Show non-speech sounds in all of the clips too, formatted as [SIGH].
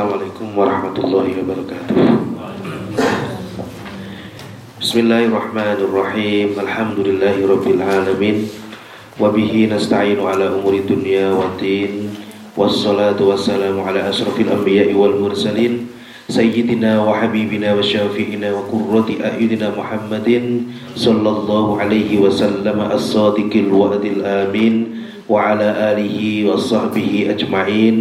السلام عليكم ورحمة الله وبركاته. بسم الله الرحمن الرحيم. الحمد لله رب العالمين. وبه نستعين على أمور الدنيا والدين. والصلاة والسلام على أشرف الأنبياء والمرسلين. سيدنا وحبيبنا وشافينا وقرة أعيننا محمد صلى الله عليه وسلم الصادق الوعد الآمين. وعلى آله وصحبه أجمعين.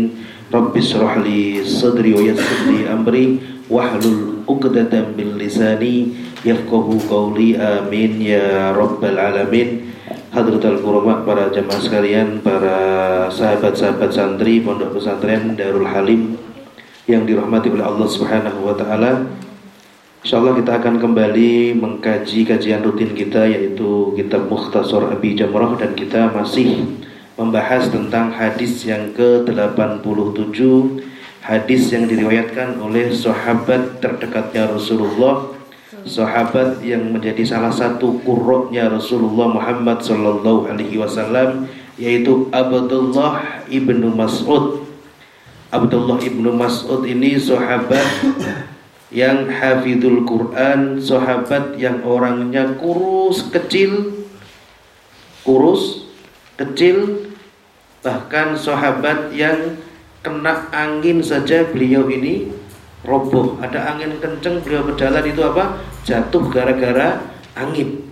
Rabbi syrah li sadri wa yassir li amri wahlul 'uqdatam min lisani yafqahu qawli amin ya rabbal alamin. Hadratul Qurama para jamaah sekalian para sahabat-sahabat santri pondok pesantren Darul Halim yang dirahmati oleh Allah Subhanahu wa taala. Insyaallah kita akan kembali mengkaji kajian rutin kita yaitu kitab Mukhtasar Abi Jamrah dan kita masih membahas tentang hadis yang ke-87 hadis yang diriwayatkan oleh sahabat terdekatnya Rasulullah sahabat yang menjadi salah satu kuroknya Rasulullah Muhammad sallallahu alaihi wasallam yaitu Abdullah ibnu Mas'ud. Abdullah ibnu Mas'ud ini sahabat yang hafidul Quran sahabat yang orangnya kurus kecil kurus kecil Bahkan sahabat yang kena angin saja beliau ini roboh. Ada angin kenceng beliau berjalan itu apa? Jatuh gara-gara angin.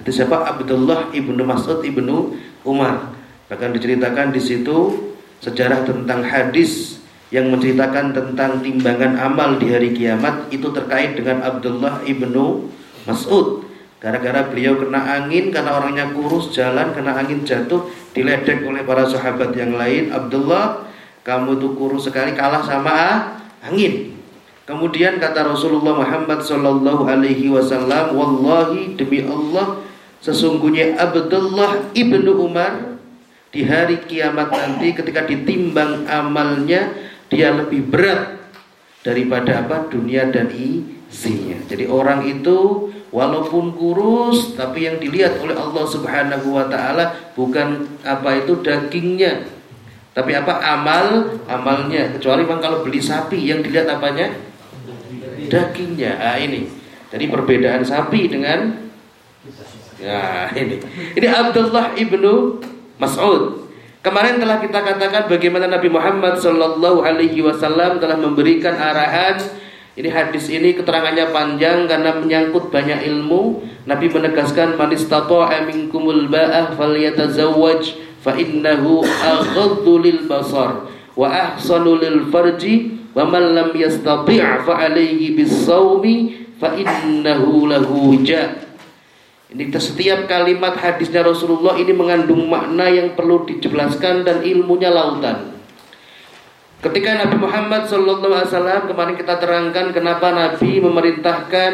Itu siapa? Abdullah ibnu Mas'ud ibnu Umar. Bahkan diceritakan di situ sejarah tentang hadis yang menceritakan tentang timbangan amal di hari kiamat itu terkait dengan Abdullah ibnu Mas'ud. Gara-gara beliau kena angin karena orangnya kurus jalan kena angin jatuh diledek oleh para sahabat yang lain Abdullah kamu itu kurus sekali kalah sama angin. Kemudian kata Rasulullah Muhammad Sallallahu Alaihi Wasallam, Wallahi demi Allah, sesungguhnya Abdullah ibnu Umar di hari kiamat nanti ketika ditimbang amalnya dia lebih berat daripada apa dunia dan isinya. Jadi orang itu walaupun kurus tapi yang dilihat oleh Allah Subhanahu wa taala bukan apa itu dagingnya. Tapi apa? Amal amalnya. Kecuali memang kalau beli sapi yang dilihat apanya? Dagingnya. Ah ini. Jadi perbedaan sapi dengan ya ini. Ini Abdullah ibnu Mas'ud. Kemarin telah kita katakan bagaimana Nabi Muhammad Shallallahu Alaihi Wasallam telah memberikan arahan ini hadis ini keterangannya panjang karena menyangkut banyak ilmu. Nabi menegaskan man istata'a minkumul ba'ah falyatazawwaj fa innahu aghaddu lil basar wa ahsanu lil farji wa man lam yastati' fa alayhi bis sawmi fa innahu lahu Ini setiap kalimat hadisnya Rasulullah ini mengandung makna yang perlu dijelaskan dan ilmunya lautan. Ketika Nabi Muhammad SAW kemarin kita terangkan kenapa Nabi memerintahkan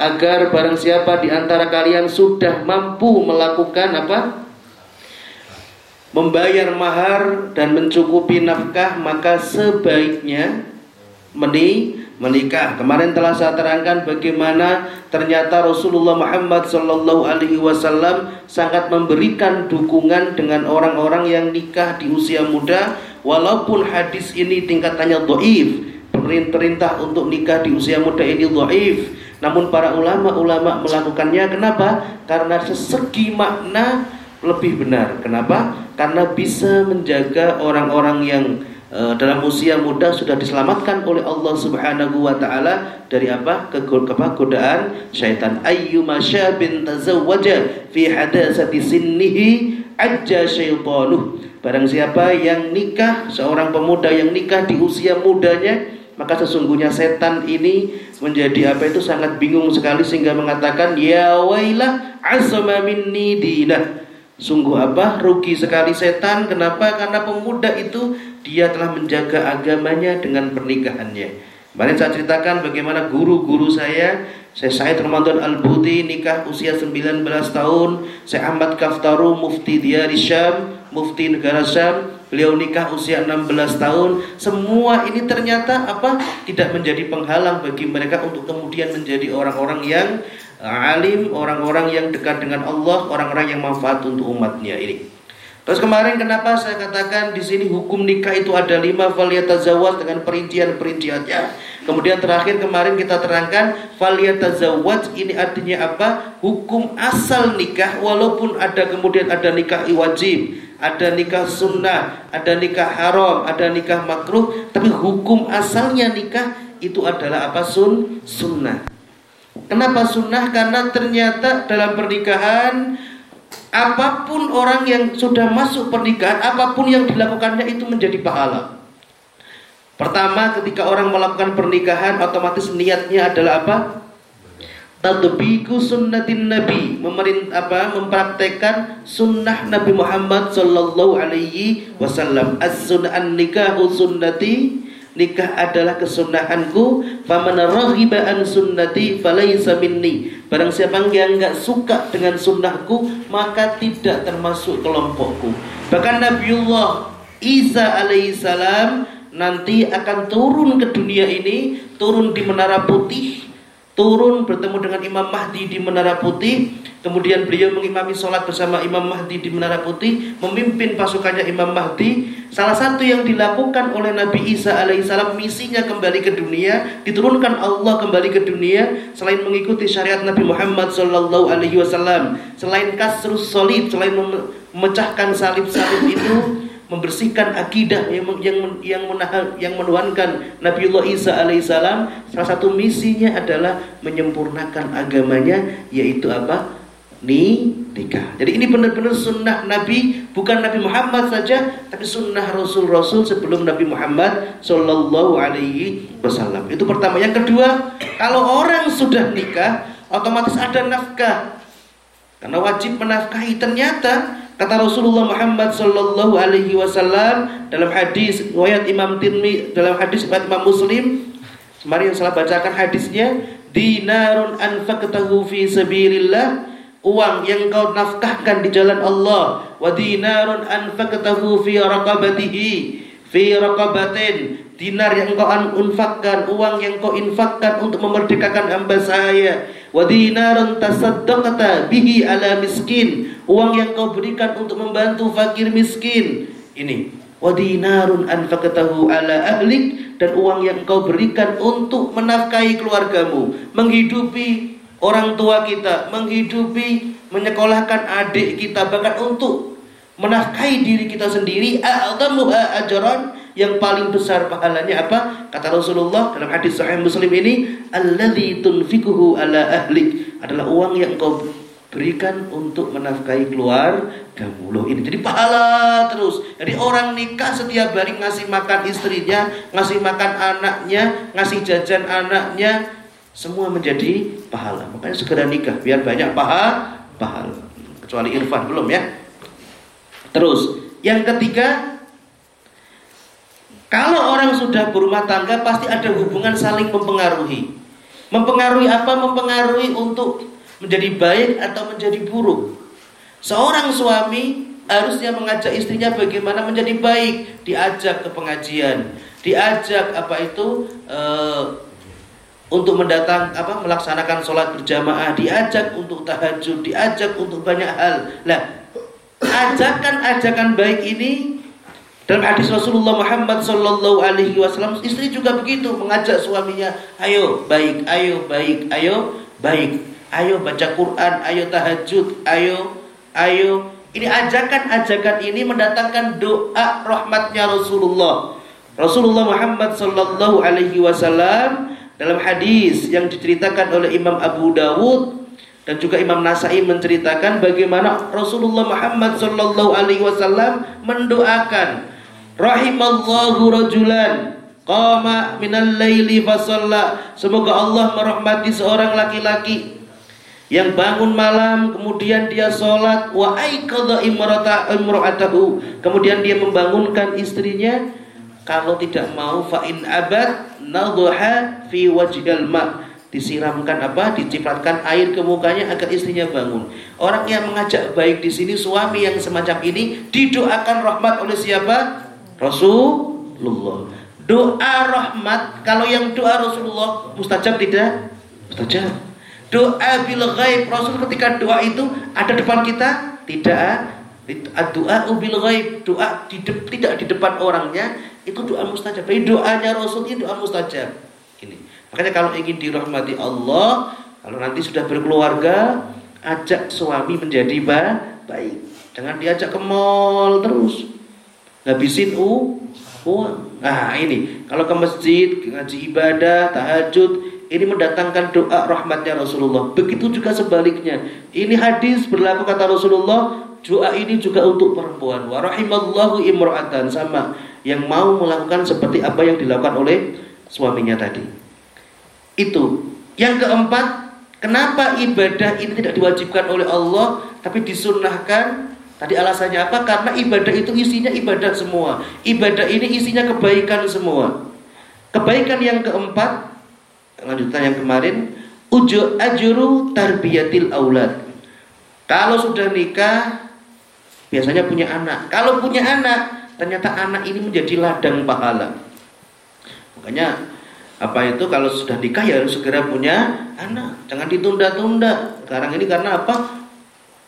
agar barang siapa di antara kalian sudah mampu melakukan apa? Membayar mahar dan mencukupi nafkah maka sebaiknya meni menikah. Kemarin telah saya terangkan bagaimana ternyata Rasulullah Muhammad Sallallahu Alaihi Wasallam sangat memberikan dukungan dengan orang-orang yang nikah di usia muda Walaupun hadis ini tingkatannya doif, perintah untuk nikah di usia muda ini doif, namun para ulama-ulama melakukannya kenapa? Karena sesegi makna lebih benar. Kenapa? Karena bisa menjaga orang-orang yang dalam usia muda sudah diselamatkan oleh Allah Subhanahu wa taala dari apa? kegodaan syaitan. Ayyuma syabin tazawwaja fi hadasati sinnihi ajja syaitanuh Barang siapa yang nikah, seorang pemuda yang nikah di usia mudanya, maka sesungguhnya setan ini menjadi apa itu sangat bingung sekali sehingga mengatakan ya wailah asma minni dinah. Sungguh apa? Rugi sekali setan. Kenapa? Karena pemuda itu dia telah menjaga agamanya dengan pernikahannya. Kemarin saya ceritakan bagaimana guru-guru saya saya Said Ramadan Al-Buti nikah usia 19 tahun. Saya Ahmad Kaftaru mufti dia di Syam mufti negara Syam, beliau nikah usia 16 tahun. Semua ini ternyata apa? Tidak menjadi penghalang bagi mereka untuk kemudian menjadi orang-orang yang alim, orang-orang yang dekat dengan Allah, orang-orang yang manfaat untuk umatnya ini. Terus kemarin kenapa saya katakan di sini hukum nikah itu ada lima faliyatazawaj dengan perincian-perinciannya. Kemudian terakhir kemarin kita terangkan faliyatazawaj ini artinya apa? Hukum asal nikah walaupun ada kemudian ada nikah wajib, ada nikah sunnah, ada nikah haram, ada nikah makruh, tapi hukum asalnya nikah itu adalah apa sun sunnah. Kenapa sunnah? Karena ternyata dalam pernikahan apa pun orang yang sudah masuk pernikahan, apa pun yang dilakukannya itu menjadi pahala. Pertama, ketika orang melakukan pernikahan, otomatis niatnya adalah apa? Tadbiku sunnatin Nabi, memerint, apa, mempraktekkan sunnah Nabi Muhammad Sallallahu Alaihi Wasallam. As-sunnah nikahu sunnati nikah adalah kesunahanku faman raghiba an sunnati falaysa minni. Barang siapa yang enggak suka dengan sunnahku maka tidak termasuk kelompokku. Bahkan Nabiullah Isa alaihissalam nanti akan turun ke dunia ini turun di menara putih turun bertemu dengan Imam Mahdi di Menara Putih. Kemudian beliau mengimami sholat bersama Imam Mahdi di Menara Putih memimpin pasukannya Imam Mahdi. Salah satu yang dilakukan oleh Nabi Isa alaihissalam misinya kembali ke dunia diturunkan Allah kembali ke dunia selain mengikuti syariat Nabi Muhammad sallallahu alaihi wasallam. Selain kasrus solid selain memecahkan salib-salib itu membersihkan akidah yang yang yang menahan yang menuhankan Nabiullah Isa alaihissalam salah satu misinya adalah menyempurnakan agamanya yaitu apa? Ni nikah. Jadi ini benar-benar sunnah Nabi bukan Nabi Muhammad saja tapi sunnah Rasul-Rasul sebelum Nabi Muhammad Shallallahu Alaihi Wasallam. Itu pertama. Yang kedua kalau orang sudah nikah otomatis ada nafkah. Karena wajib menafkahi. Ternyata Kata Rasulullah Muhammad sallallahu alaihi wasallam dalam hadis riwayat Imam Tirmi dalam hadis riwayat Imam Muslim Mari yang salah bacakan hadisnya dinarun anfaqtahu fi sabilillah. Uang yang kau nafkahkan di jalan Allah wa dinarun anfaqtahu fi raqabatihi fi raqabatin dinar yang kau infakkan uang yang kau infakkan untuk memerdekakan hamba saya. Wa dinarun tasaddaqta bihi ala miskin uang yang kau berikan untuk membantu fakir miskin. Ini. Wadinarun anfaqatahu ala ahlik dan uang yang kau berikan untuk menafkahi keluargamu, menghidupi orang tua kita, menghidupi menyekolahkan adik kita bahkan untuk menafkahi diri kita sendiri a'dhamuha ajran yang paling besar pahalanya apa? Kata Rasulullah dalam hadis sahih Muslim ini, tunfikuhu ala ahlik. Adalah uang yang kau berikan untuk menafkahi keluar loh ini. Jadi pahala terus. Jadi orang nikah setiap hari ngasih makan istrinya ngasih makan anaknya ngasih jajan anaknya semua menjadi pahala. Makanya segera nikah biar banyak pahala pahala. Kecuali Irfan belum ya terus yang ketiga kalau orang sudah berumah tangga pasti ada hubungan saling mempengaruhi mempengaruhi apa mempengaruhi untuk menjadi baik atau menjadi buruk. Seorang suami harusnya mengajak istrinya bagaimana menjadi baik, diajak ke pengajian, diajak apa itu e, untuk mendatang apa melaksanakan sholat berjamaah, diajak untuk tahajud, diajak untuk banyak hal. Nah, ajakan-ajakan baik ini dalam hadis Rasulullah Muhammad Sallallahu Alaihi Wasallam istri juga begitu mengajak suaminya, ayo baik, ayo baik, ayo baik. Ayo baca Quran, ayo tahajud, ayo, ayo. Ini ajakan-ajakan ini mendatangkan doa rahmatnya Rasulullah. Rasulullah Muhammad sallallahu alaihi wasallam dalam hadis yang diceritakan oleh Imam Abu Dawud dan juga Imam Nasai menceritakan bagaimana Rasulullah Muhammad sallallahu alaihi wasallam mendoakan rahimallahu rajulan qama minal laili fa semoga Allah merahmati seorang laki-laki yang bangun malam kemudian dia sholat wa aikadha imrata imra'atahu. Kemudian dia membangunkan istrinya kalau tidak mau fa in abad nadha fi wajhil ma disiramkan apa dicipratkan air ke mukanya agar istrinya bangun orang yang mengajak baik di sini suami yang semacam ini didoakan rahmat oleh siapa Rasulullah doa rahmat kalau yang doa Rasulullah mustajab tidak mustajab Doa bil ghaib Rasul ketika doa itu ada depan kita? Tidak Doa ubil ghaib, doa tidak di depan orangnya itu doa mustajab. Tapi doanya Rasul itu doa mustajab. Makanya kalau ingin dirahmati Allah, kalau nanti sudah berkeluarga, ajak suami menjadi baik. Jangan diajak ke mall terus. Ngabisin u uang. Nah, ini kalau ke masjid, ngaji ibadah, tahajud, ini mendatangkan doa rahmatnya Rasulullah. Begitu juga sebaliknya. Ini hadis berlaku kata Rasulullah, doa ini juga untuk perempuan. Wa rahimallahu imra'atan sama yang mau melakukan seperti apa yang dilakukan oleh suaminya tadi. Itu. Yang keempat, kenapa ibadah ini tidak diwajibkan oleh Allah tapi disunnahkan? Tadi alasannya apa? Karena ibadah itu isinya ibadah semua. Ibadah ini isinya kebaikan semua. Kebaikan yang keempat lanjutan yang kemarin ujo ajuru tarbiyatil aulad kalau sudah nikah biasanya punya anak kalau punya anak ternyata anak ini menjadi ladang pahala makanya apa itu kalau sudah nikah ya harus segera punya anak jangan ditunda-tunda sekarang ini karena apa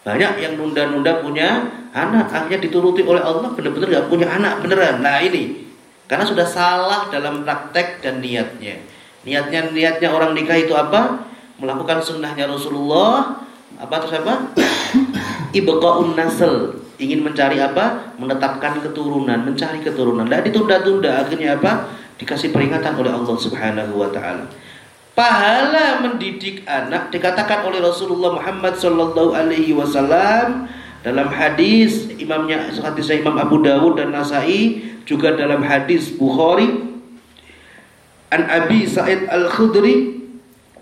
banyak yang nunda-nunda punya anak akhirnya dituruti oleh Allah benar-benar nggak punya anak beneran nah ini karena sudah salah dalam praktek dan niatnya Niatnya niatnya orang nikah itu apa? Melakukan sunnahnya Rasulullah. Apa terus apa? [COUGHS] Ibqaun nasl. Ingin mencari apa? Menetapkan keturunan, mencari keturunan. Tidak ditunda-tunda. Akhirnya apa? Dikasih peringatan oleh Allah Subhanahu wa taala. Pahala mendidik anak dikatakan oleh Rasulullah Muhammad sallallahu alaihi wasallam dalam hadis imamnya hadis Imam Abu Dawud dan Nasai juga dalam hadis Bukhari An Abi Sa'id Al-Khudri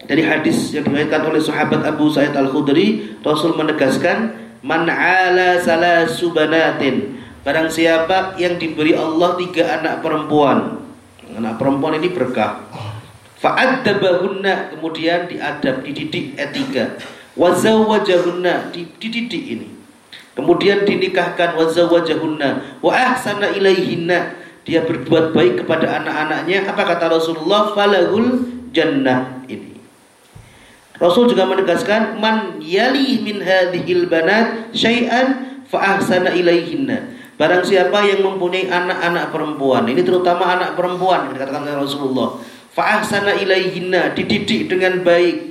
dari hadis yang diriwayatkan oleh sahabat Abu Sa'id Al-Khudri, Rasul menegaskan, "Man 'ala salasu banatin." Barang siapa yang diberi Allah tiga anak perempuan. Anak perempuan ini berkah. Fa'addabahunna kemudian diadab, dididik etika. Wazawwajahunna dididik ini. Kemudian dinikahkan wazawwajahunna wa ahsana ilaihinna dia berbuat baik kepada anak-anaknya apa kata Rasulullah falahul jannah ini Rasul juga menegaskan man yali min hadhil banat syai'an fa ahsana ilaihinna barang siapa yang mempunyai anak-anak perempuan ini terutama anak perempuan yang dikatakan oleh Rasulullah fa ahsana ilaihinna dididik dengan baik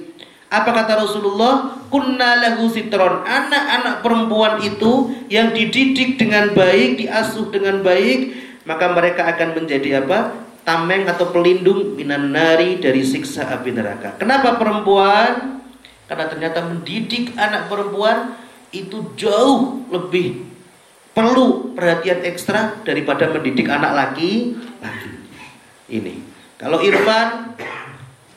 apa kata Rasulullah? Kunna lahu sitron. Anak-anak perempuan itu yang dididik dengan baik, diasuh dengan baik, maka mereka akan menjadi apa? Tameng atau pelindung minan nari dari siksa api neraka. Kenapa perempuan? Karena ternyata mendidik anak perempuan itu jauh lebih perlu perhatian ekstra daripada mendidik anak laki laki. Ini. Kalau Irfan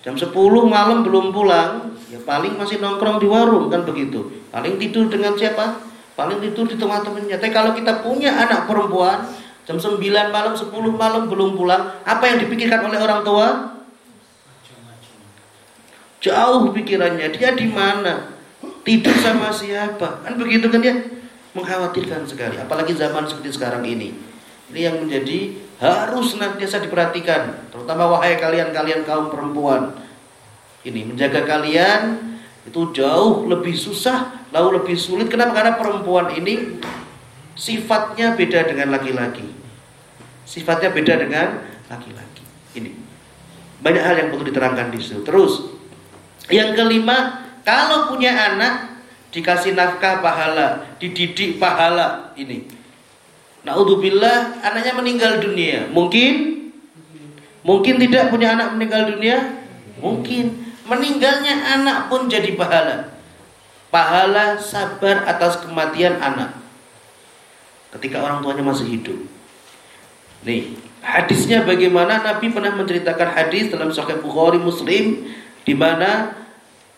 jam 10 malam belum pulang, ya paling masih nongkrong di warung kan begitu. Paling tidur dengan siapa? Paling tidur di teman-temannya. Tapi kalau kita punya anak perempuan, Jam 9 malam, 10 malam belum pulang. Apa yang dipikirkan oleh orang tua? Jauh pikirannya. Dia di mana? Tidur sama siapa? Kan begitu kan dia? Mengkhawatirkan sekali. Apalagi zaman seperti sekarang ini. Ini yang menjadi harus senantiasa diperhatikan. Terutama wahai kalian-kalian kaum perempuan. Ini menjaga kalian itu jauh lebih susah, lalu lebih sulit. Kenapa? Karena perempuan ini sifatnya beda dengan laki-laki. Sifatnya beda dengan laki-laki. Ini banyak hal yang perlu diterangkan di situ. Terus yang kelima, kalau punya anak dikasih nafkah pahala, dididik pahala ini. Naudzubillah anaknya meninggal dunia. Mungkin mungkin tidak punya anak meninggal dunia? Mungkin. Meninggalnya anak pun jadi pahala. Pahala sabar atas kematian anak. Ketika orang tuanya masih hidup. Nih, hadisnya bagaimana Nabi pernah menceritakan hadis dalam Sahih Bukhari Muslim di mana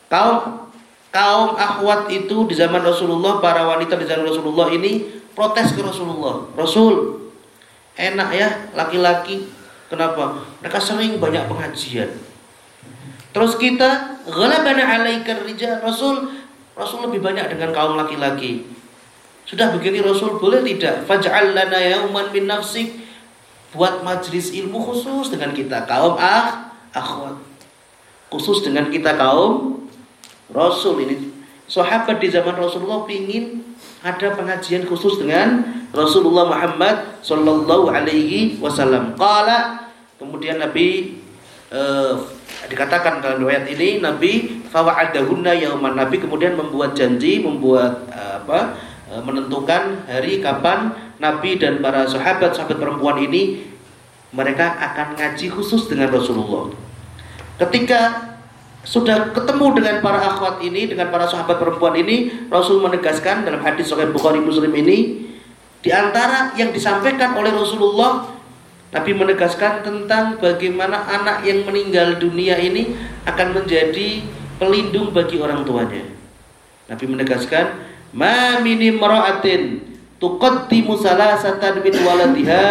kaum kaum akhwat itu di zaman Rasulullah, para wanita di zaman Rasulullah ini protes ke Rasulullah. Rasul, enak ya laki-laki. Kenapa? Mereka sering banyak pengajian. Terus kita, ghalabana alaikar rijal. Rasul, Rasul lebih banyak dengan kaum laki-laki. Sudah begini Rasul boleh tidak? Faj'al lana yauman min nafsik buat majelis ilmu khusus dengan kita kaum ah akhwat khusus dengan kita kaum rasul ini sahabat di zaman Rasulullah ingin ada pengajian khusus dengan Rasulullah Muhammad Sallallahu Alaihi Wasallam. Kala kemudian Nabi eh, dikatakan dalam riwayat ini Nabi fawa'adahunna yauman Nabi kemudian membuat janji, membuat eh, apa? Eh, menentukan hari kapan Nabi dan para sahabat sahabat perempuan ini mereka akan ngaji khusus dengan Rasulullah. Ketika sudah ketemu dengan para akhwat ini, dengan para sahabat perempuan ini, Rasul menegaskan dalam hadis Sahih Bukhari Muslim ini, di antara yang disampaikan oleh Rasulullah, Nabi menegaskan tentang bagaimana anak yang meninggal dunia ini akan menjadi pelindung bagi orang tuanya. Nabi menegaskan, "Ma min imra'atin tuqaddimu salasatan min waladiha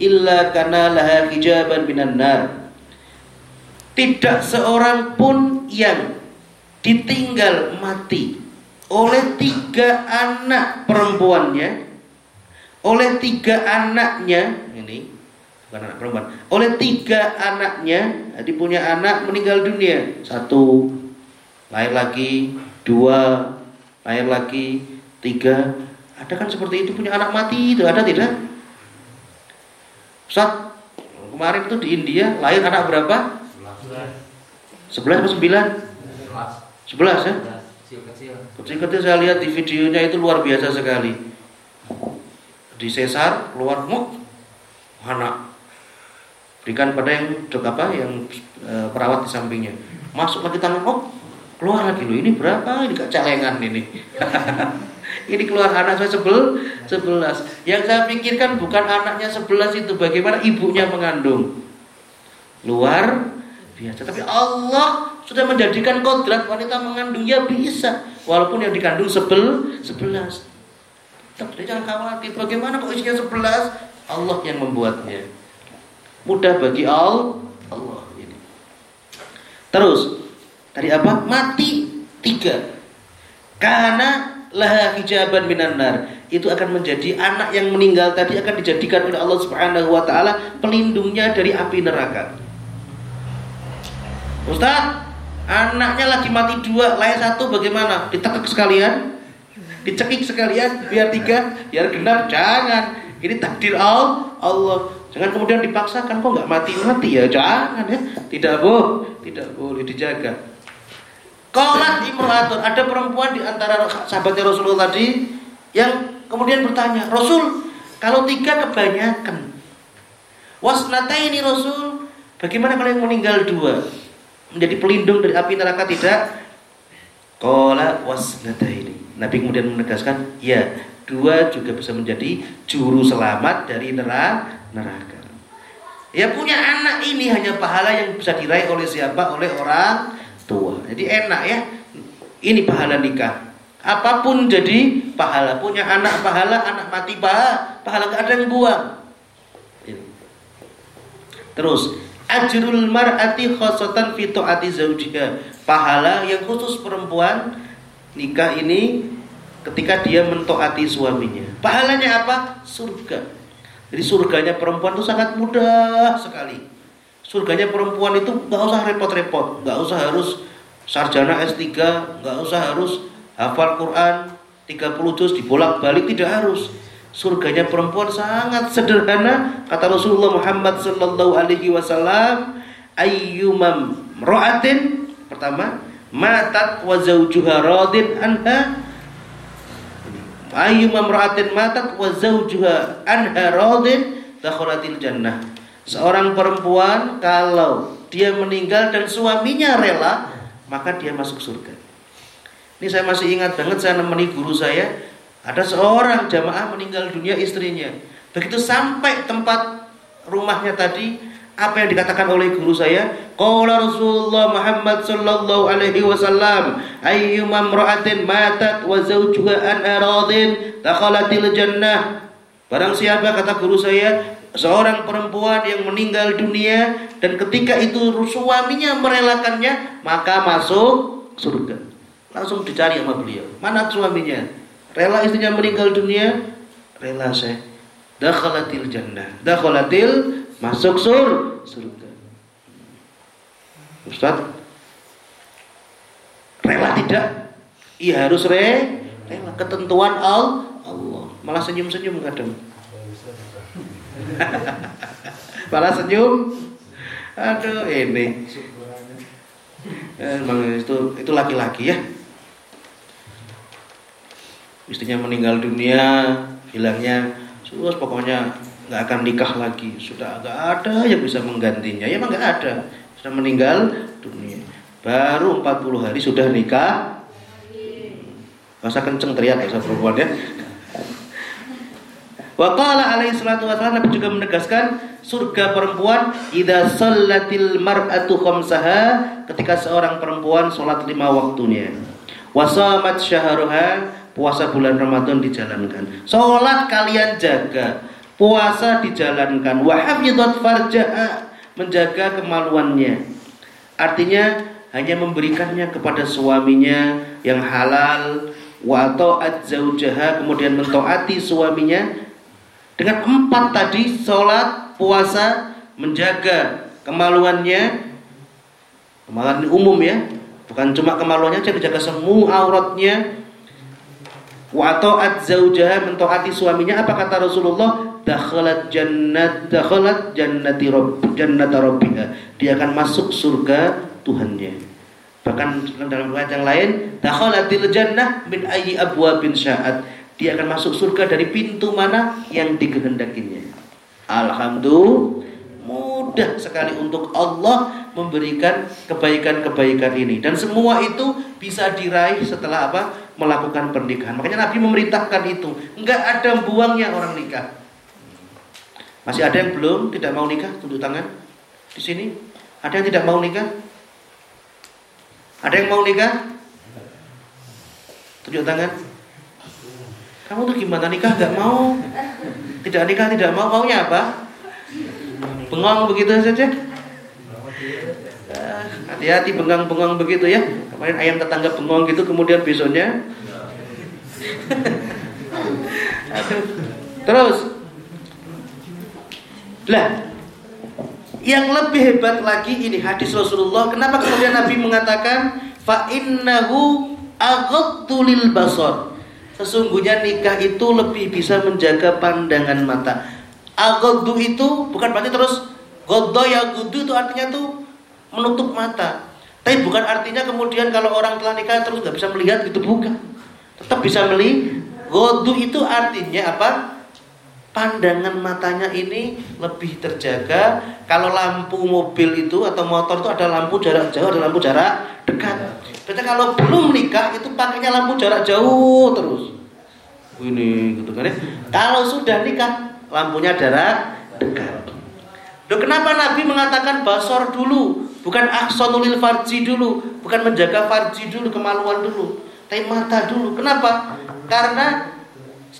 illa kana laha hijaban minan nar." Tidak seorang pun yang ditinggal mati oleh tiga anak perempuannya, oleh tiga anaknya, ini bukan anak perempuan, oleh tiga anaknya, jadi punya anak meninggal dunia, satu, lahir lagi, dua, lahir lagi, tiga, ada kan seperti itu punya anak mati itu ada tidak? Ustaz, kemarin itu di India lahir anak berapa? Sebelas atau sembilan? Sebelas. Ya? Kecil-kecil saya lihat di videonya itu luar biasa sekali. Di sesar keluar muk anak. Berikan pada yang dok apa yang e, perawat di sampingnya. Masuk lagi tangan oh keluar lagi loh. Ini berapa? Ini celengan ini? [LAUGHS] Ini keluar anak saya sebel sebelas. Yang saya pikirkan bukan anaknya sebelas itu. Bagaimana ibunya mengandung? Luar biasa. Tapi Allah sudah menjadikan kodrat wanita mengandung ya bisa, walaupun yang dikandung sebel sebelas. Tapi jangan khawatir. Bagaimana kok isinya sebelas? Allah yang membuatnya. Mudah bagi Allah. Allah ini. Terus tadi apa? Mati tiga. Karena laha hijaban minan nar. Itu akan menjadi anak yang meninggal tadi akan dijadikan oleh Allah Subhanahu wa taala pelindungnya dari api neraka. Ustaz, anaknya lagi mati dua, lahir satu bagaimana? Ditekuk sekalian? Dicekik sekalian biar tiga, biar genap? Jangan. Ini takdir Allah. Allah. Jangan kemudian dipaksakan kok nggak mati-mati ya. Jangan ya. Tidak boleh, tidak boleh dijaga. Kolat imro'atun. Ada perempuan di antara sahabatnya Rasulullah tadi yang kemudian bertanya, Rasul, kalau tiga kebanyakan. Wasnata ini Rasul, bagaimana kalau yang meninggal dua? Menjadi pelindung dari api neraka tidak? Qala wasnataini. Nabi kemudian menegaskan, ya, dua juga bisa menjadi juru selamat dari neraka. Ya punya anak ini hanya pahala yang bisa diraih oleh siapa? Oleh orang tua. Jadi enak ya. Ini pahala nikah. Apa pun jadi pahala. Punya anak pahala, anak mati pahala. Pahala gak ada yang buang. Terus ajrul mar'ati khosatan fi taati zaujiha. Pahala yang khusus perempuan nikah ini ketika dia mentaati suaminya. Pahalanya apa? Surga. Jadi surganya perempuan itu sangat mudah sekali. Surganya perempuan itu nggak usah repot-repot, nggak usah harus sarjana S3, nggak usah harus hafal Quran 30 juz dibolak-balik tidak harus surganya perempuan sangat sederhana kata Rasulullah Muhammad sallallahu alaihi wasallam ayyumam ra'atin pertama matat wa zawjuha radin anha? Ayyumam ra'atin matat wa zawjuha anha radin? Jannah. Seorang perempuan kalau dia meninggal dan suaminya rela maka dia masuk surga. Ini saya masih ingat banget saya nemeni guru saya ada seorang jamaah meninggal dunia istrinya. Begitu sampai tempat rumahnya tadi, apa yang dikatakan oleh guru saya? Qala Rasulullah Muhammad sallallahu alaihi wasallam, ayyuma imra'atin matat wa zawjuha an aradin dakhalatil jannah. Barang siapa kata guru saya, seorang perempuan yang meninggal dunia dan ketika itu suaminya merelakannya, maka masuk surga. Langsung dicari sama beliau. Mana suaminya? Rela istrinya meninggal dunia, rela saya. Dakhalatil jannah. Dakhalatil masuk sur surga. Ustaz, rela tidak? Iya harus re, rela ketentuan Allah. Malah senyum-senyum kadang. [LAUGHS] Malah senyum. Aduh ini. Emang itu itu laki-laki ya. Istrinya meninggal dunia, hilangnya, terus pokoknya nggak akan nikah lagi. Sudah nggak ada yang bisa menggantinya. Ya emang nggak ada. Sudah meninggal dunia. Baru 40 hari sudah nikah. Masa kenceng teriak ya perempuan ya. Waqala alaihi salatu Nabi juga menegaskan surga perempuan idza sallatil mar'atu khamsaha ketika seorang perempuan salat lima waktunya. Wasamat syahruha puasa bulan Ramadan dijalankan. Salat kalian jaga, puasa dijalankan. Wa hafizat farjaha menjaga kemaluannya. Artinya hanya memberikannya kepada suaminya yang halal wa ta'at zaujaha kemudian mentaati suaminya dengan empat tadi sholat, puasa, menjaga kemaluannya, kemaluan umum ya, bukan cuma kemaluannya, jadi jaga semua auratnya. Wa ta'at zaujaha mentaati suaminya apa kata Rasulullah? Dakhalat jannat dakhalat jannati rabb jannata rabbiha. Dia akan masuk surga Tuhannya. Bahkan dalam riwayat yang lain, dakhalatil jannah min ayyi abwabin sya'at dia akan masuk surga dari pintu mana yang dikehendakinya. Alhamdulillah mudah sekali untuk Allah memberikan kebaikan-kebaikan ini. Dan semua itu bisa diraih setelah apa? Melakukan pernikahan. Makanya Nabi memerintahkan itu. Enggak ada buangnya orang nikah. Masih ada yang belum tidak mau nikah? Tunduk tangan. Di sini. Ada yang tidak mau nikah? Ada yang mau nikah? Tunjuk tangan. Kamu tuh gimana? Nikah gak mau? Tidak nikah tidak mau. Maunya apa? Bengong begitu saja. Ah, hati-hati bengang-bengang begitu ya. Kemarin ayam tetangga bengong gitu kemudian besoknya. [LAUGHS] Terus. Lah, yang lebih hebat lagi ini hadis Rasulullah. Kenapa kemudian Nabi mengatakan fa innahu aghaddu lil basar. Sesungguhnya nikah itu lebih bisa menjaga pandangan mata. Agodu itu bukan berarti terus godo ya gudu itu artinya tuh menutup mata. Tapi bukan artinya kemudian kalau orang telah nikah terus nggak bisa melihat itu bukan. Tetap bisa melihat. Godu itu artinya apa? Pandangan matanya ini lebih terjaga. Kalau lampu mobil itu atau motor itu ada lampu jarak jauh, ada lampu jarak dekat. Berarti kalau belum nikah itu pakainya lampu jarak jauh terus. Ini gitu kan ya. Kalau sudah nikah lampunya jarak dekat. Loh, kenapa Nabi mengatakan basor dulu, bukan ahsanulil farji dulu, bukan menjaga farji dulu, kemaluan dulu, tapi mata dulu. Kenapa? Karena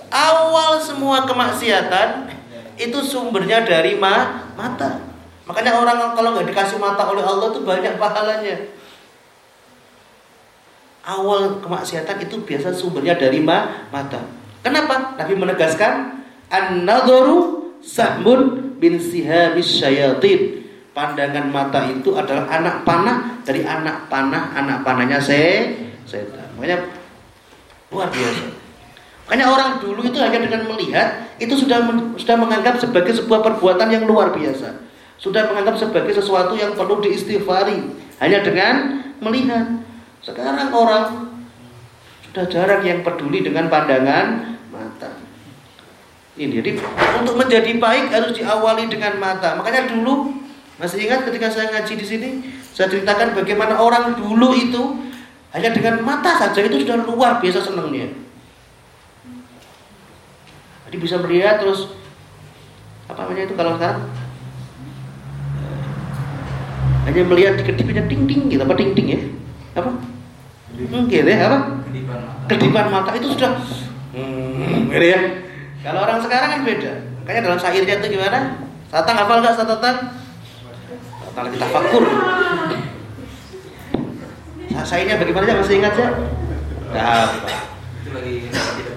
awal semua kemaksiatan itu sumbernya dari ma mata. Makanya orang kalau nggak dikasih mata oleh Allah itu banyak pahalanya awal kemaksiatan itu biasa sumbernya dari ma mata. Kenapa? Nabi menegaskan an-nadharu sahmun bin sihamis syayatin. Pandangan mata itu adalah anak panah dari anak panah anak panahnya se setan. Makanya luar biasa. Makanya orang dulu itu hanya dengan melihat itu sudah sudah menganggap sebagai sebuah perbuatan yang luar biasa. Sudah menganggap sebagai sesuatu yang perlu diistighfari hanya dengan melihat. Sekarang orang sudah jarang yang peduli dengan pandangan. Ini jadi untuk menjadi baik harus diawali dengan mata. Makanya dulu masih ingat ketika saya ngaji di sini, saya ceritakan bagaimana orang dulu itu hanya dengan mata saja itu sudah luar biasa senangnya. Jadi bisa melihat terus apa namanya itu kalau sekarang hanya melihat di kedipnya ting ting gitu apa ting ting ya apa Mungkin ya apa? Kedipan mata itu sudah hmm, gitu ya. Kalau orang sekarang kan beda. Makanya dalam syairnya itu gimana? Satang hafal nggak satatan? Satang kita fakur. Syairnya bagaimana aja masih ingat ya? Apa?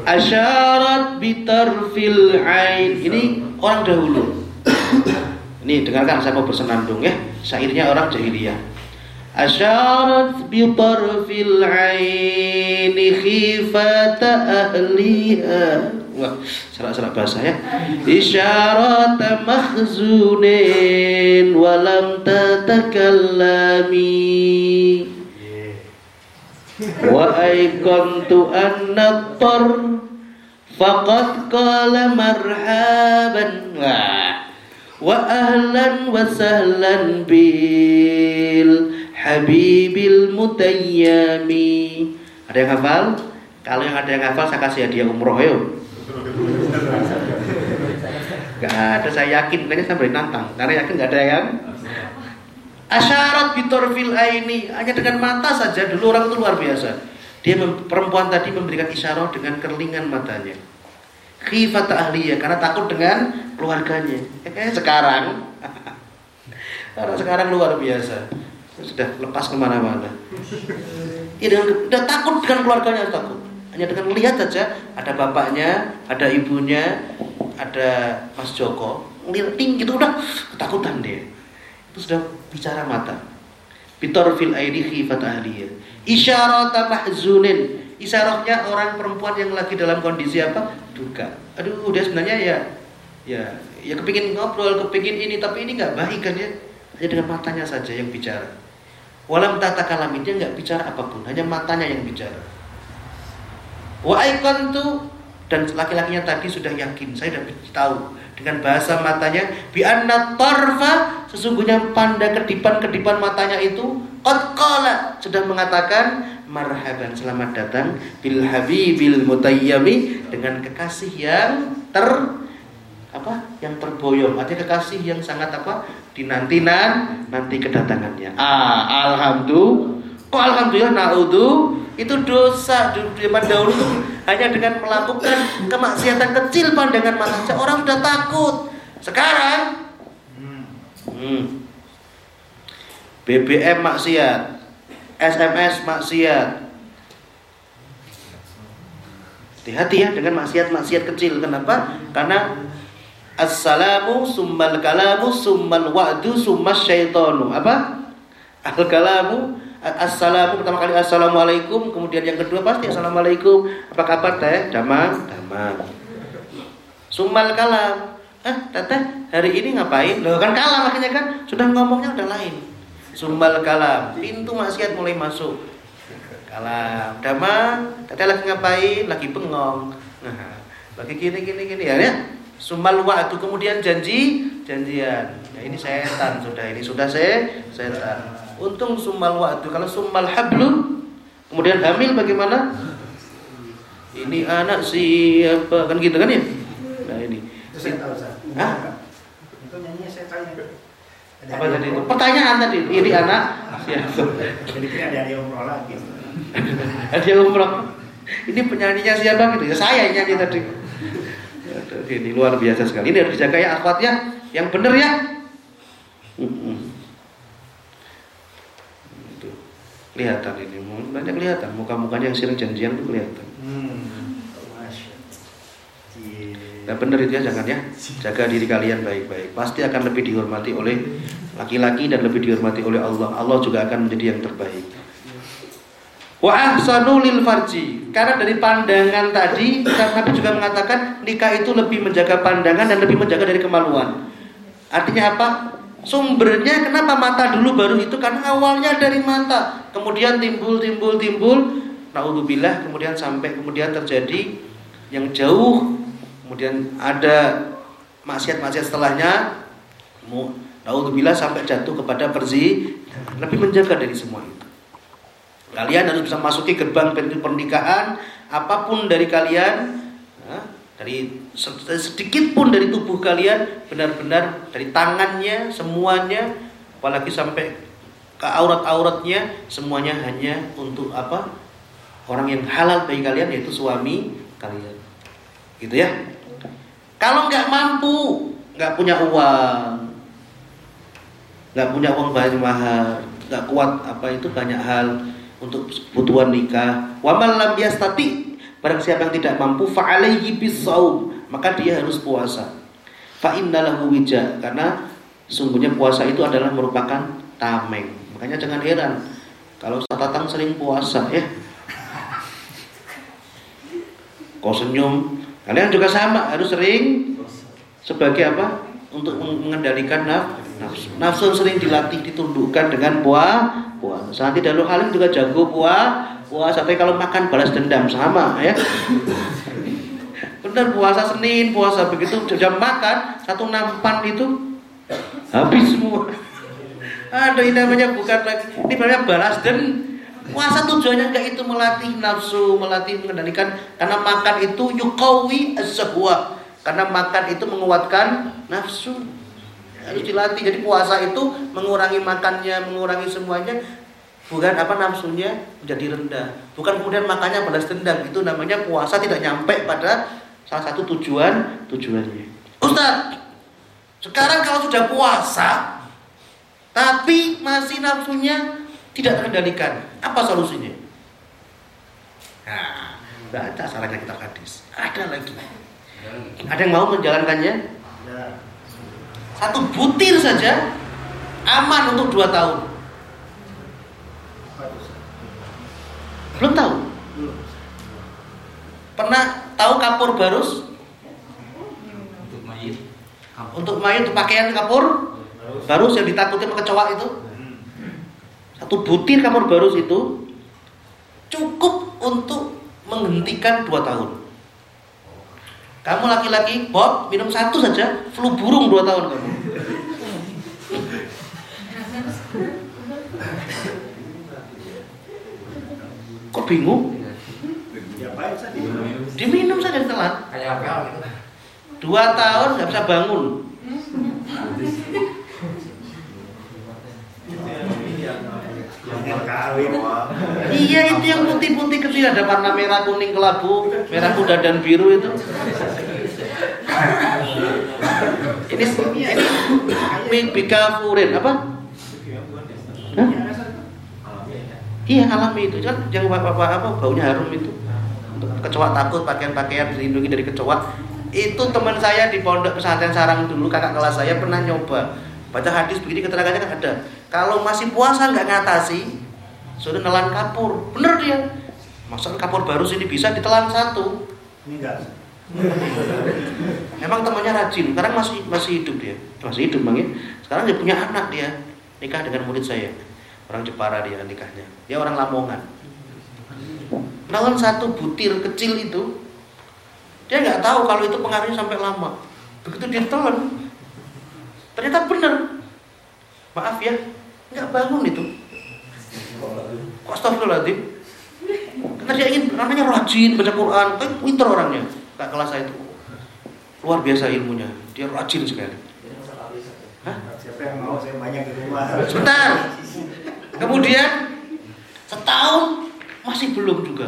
Asyarat bitarfil ain. Ini orang dahulu. Ini dengarkan saya mau bersenandung ya. Syairnya orang jahiliyah. Asyarat bi tarfil aini khifata ahliha Wah, serak-serak bahasa ya. Isyarat makhzunin walam tatakallami. Wa aikantu anna tar Faqad qala marhaban. Wa ahlan wa sahlan bil Habibil mutayyami. Ada yang hafal? Kalau yang ada yang hafal saya kasih hadiah umroh yuk Gak ada, saya yakin. Ini saya beri nantang. Karena yakin gak ada yang Asyarat bitorfil ini hanya dengan mata saja dulu orang itu luar biasa. Dia perempuan tadi memberikan isyarat dengan kerlingan matanya. Khifat ya karena takut dengan keluarganya. Eh, sekarang, [LAUGHS] karena sekarang luar biasa sudah lepas ke mana-mana. Dia udah takut dengan keluarganya takut. Hanya dengan melihat saja ada bapaknya, ada ibunya, ada Mas Joko, ngelihat tinggi itu udah ketakutan dia. Itu sudah bicara mata. Bitor fil aidi khifat ahliyah. Isyarat mahzunin. Isyaratnya orang perempuan yang lagi dalam kondisi apa? Duka. Aduh, dia sebenarnya ya ya ya kepingin ngobrol, kepingin ini tapi ini nggak baik kan ya. Hanya dengan matanya saja yang bicara. Walam tata kalam dia nggak bicara apa pun, hanya matanya yang bicara. Wa tuh dan laki-lakinya tadi sudah yakin, saya sudah tahu. Dengan bahasa matanya bi anna tarfa sesungguhnya panda kedipan-kedipan matanya itu qad sudah mengatakan marhaban selamat datang bil habibil mutayyami dengan kekasih yang ter apa yang terboyong. Artinya kekasih yang sangat apa dinantinan nanti kedatangannya. Ah alhamdulillah kok alhamdulillah naudhu itu dosa di zaman dahulu itu hanya dengan melakukan kemaksiatan kecil pandangan mata orang sudah takut. Sekarang hmm, BBM maksiat, SMS maksiat. Hati-hati ya dengan maksiat-maksiat kecil. Kenapa? Karena Assalamu summal kalamu summal wa'du summas syaitonu. Apa? Al-kalamu Assalamu pertama kali assalamualaikum, kemudian yang kedua pasti assalamualaikum. Apa kabar teh? Damang, damang. Sumal kalam. Eh, teteh, hari ini ngapain? Loh kan kalam akhirnya kan sudah ngomongnya udah lain. Sumal kalam, pintu maksiat mulai masuk. Kalam, damang, teteh lagi ngapain? Lagi bengong. Nah, lagi gini gini gini ya, ya. Sumal waktu kemudian janji, janjian. Ya ini setan sudah ini sudah saya setan. Untung summal waktu. Kalau summal hablu, kemudian hamil bagaimana? Ini anak siapa? Kan gitu kan ya? Nah ini. Itu saya tahu, Ustaz. Hah? Itu nyanyinya saya tanya. Ada Apa tadi itu? Pertanyaan tadi. Ini anak siapa? Jadi kira ada umroh lagi. Ada umroh. Ini penyanyinya siapa gitu? Ya saya yang nyanyi tadi. Ini luar biasa sekali. Ini harus dijaga ya akhwatnya. Yang benar ya. Kelihatan ini. Banyak kelihatan. Muka-mukanya yang sering janjian itu kelihatan. Hmm. Nah benar itu ya jangan ya. Jaga diri kalian baik-baik. Pasti akan lebih dihormati oleh laki-laki Dan lebih dihormati oleh Allah. Allah juga akan menjadi yang terbaik. Wa ahsanu lil farji. Karena dari pandangan tadi Nabi juga mengatakan Nikah itu lebih menjaga pandangan Dan lebih menjaga dari kemaluan. Artinya apa? Sumbernya kenapa mata dulu baru itu? Karena awalnya dari mata, kemudian timbul timbul timbul, naudzubillah kemudian sampai kemudian terjadi yang jauh, kemudian ada maksiat-maksiat setelahnya, naudzubillah sampai jatuh kepada perzi, lebih menjaga dari semua itu. Kalian harus bisa masuki gerbang pintu pernikahan apa pun dari kalian dari sedikit pun dari tubuh kalian benar-benar dari tangannya semuanya apalagi sampai ke aurat-auratnya semuanya hanya untuk apa? Orang yang halal bagi kalian yaitu suami kalian. Gitu ya? Kalau nggak mampu nggak punya uang nggak punya uang banyak mahal nggak kuat apa itu banyak hal untuk kebutuhan nikah. Wamal lam yastati Barang siapa yang tidak mampu fa'alaihi bisaum, maka dia harus puasa. Fa innalahu wija karena sungguhnya puasa itu adalah merupakan tameng, Makanya jangan heran kalau Ustaz Tatang sering puasa ya. Kau senyum, kalian juga sama harus sering sebagai apa? Untuk mengendalikan nafsu. Nafsu sering dilatih ditundukkan dengan puasa. Nanti Dalu Halim juga jago puasa. Puasa. Tapi kalau makan balas dendam sama ya. Benar puasa Senin, puasa begitu jam makan satu nampan itu habis semua. Ada ini namanya bukan lagi, ini namanya balas dan puasa tujuannya enggak itu melatih nafsu, melatih mengendalikan karena makan itu yukawi sebuah karena makan itu menguatkan nafsu harus dilatih jadi puasa itu mengurangi makannya mengurangi semuanya bukan apa nafsunya menjadi rendah. Bukan kemudian makannya balas dendam. Itu namanya puasa tidak nyampe pada salah satu tujuan tujuannya. Ustaz sekarang kalau sudah puasa tapi masih nafsunya tidak terkendalikan apa solusinya? Nah baca salahnya kitab hadis. Ada lagi. Ada yang mau menjalankannya? Satu butir saja aman untuk dua tahun belum tahu? Pernah tahu kapur barus? Untuk mayit. Untuk mayat untuk pakaian kapur? Barus. Yang ditakuti sama kecoa itu? Satu butir kapur barus itu cukup untuk menghentikan dua tahun. Kamu laki-laki Bob minum satu saja flu burung dua tahun kamu kok bingung diminum saja ditelan gitu dua tahun nggak bisa bangun. Iya itu yang putih-putih kecil ada warna merah kuning kelabu, merah kuda dan biru itu. Ini ini bikafurin apa? Hah? Iya alami itu kan yang apa apa apa baunya harum itu. Untuk kecoa takut pakaian-pakaian dilindungi dari kecoa. Itu teman saya di pondok pesantren sarang dulu kakak kelas saya pernah nyoba baca hadis begini keterangannya kan ada. Kalau masih puasa nggak ngatasi, sudah nelan kapur. Bener dia. Masa kapur baru sini bisa ditelan satu. Ini enggak. Memang temannya rajin. Sekarang masih masih hidup dia. Masih hidup bang ya. Sekarang dia punya anak dia. Nikah dengan murid saya. Orang Jepara dia nikahnya. Dia orang Lamongan. Nelan satu butir kecil itu. Dia nggak tahu kalau itu pengaruhnya sampai lama. Begitu dia telan, ternyata benar. Maaf ya, nggak bangun itu. Kok astagfirullahaladzim? Karena dia ingin namanya rajin baca Quran, kan pinter orangnya. Kak kelas saya itu luar biasa ilmunya. Dia rajin sekali. Hah? Siapa yang mau saya banyak di rumah. Sebentar. Kemudian setahun masih belum juga.